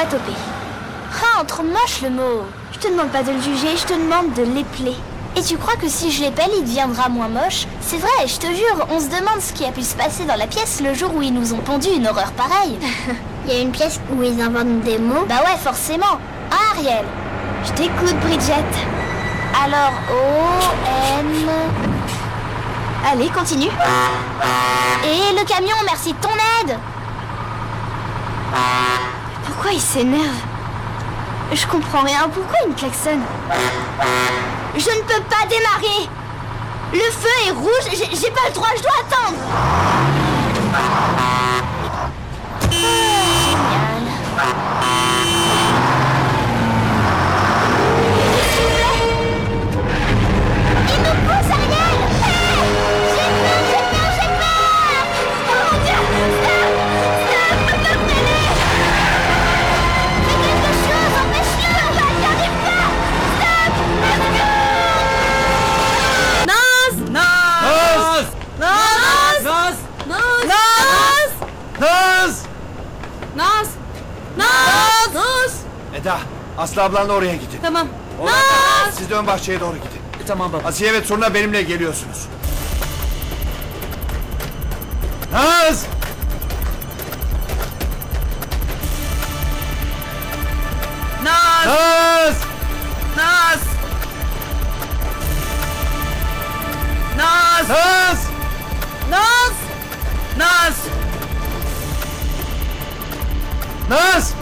onomatopée. Ah, trop moche le mot. Je te demande pas de le juger, je te demande de l'épeler. Et tu crois que si je l'épelle, il deviendra moins moche? C'est vrai, je te jure, on se demande ce qui a pu se passer dans la pièce le jour où ils nous ont pondu une horreur pareille. Il y a une pièce où ils inventent des mots? bah ouais, forcément. Ah, Ariel Je t'écoute, Bridget. Alors, O-N... Allez, continue. Et le camion, merci de ton aide Il s'énerve Je comprends rien. Pourquoi il me klaxonne Je ne peux pas démarrer. Le feu est rouge, j'ai pas le droit, je dois attendre Naz! Naz! Naz! Naz! Eda, Aslı ablanla oraya gidin. Tamam. Naz! Siz de ön bahçeye doğru gidin. E, tamam baba. Asiye ve Turna benimle geliyorsunuz. Naz! Naz! Naz! Naz! Naz! Naz! Naz!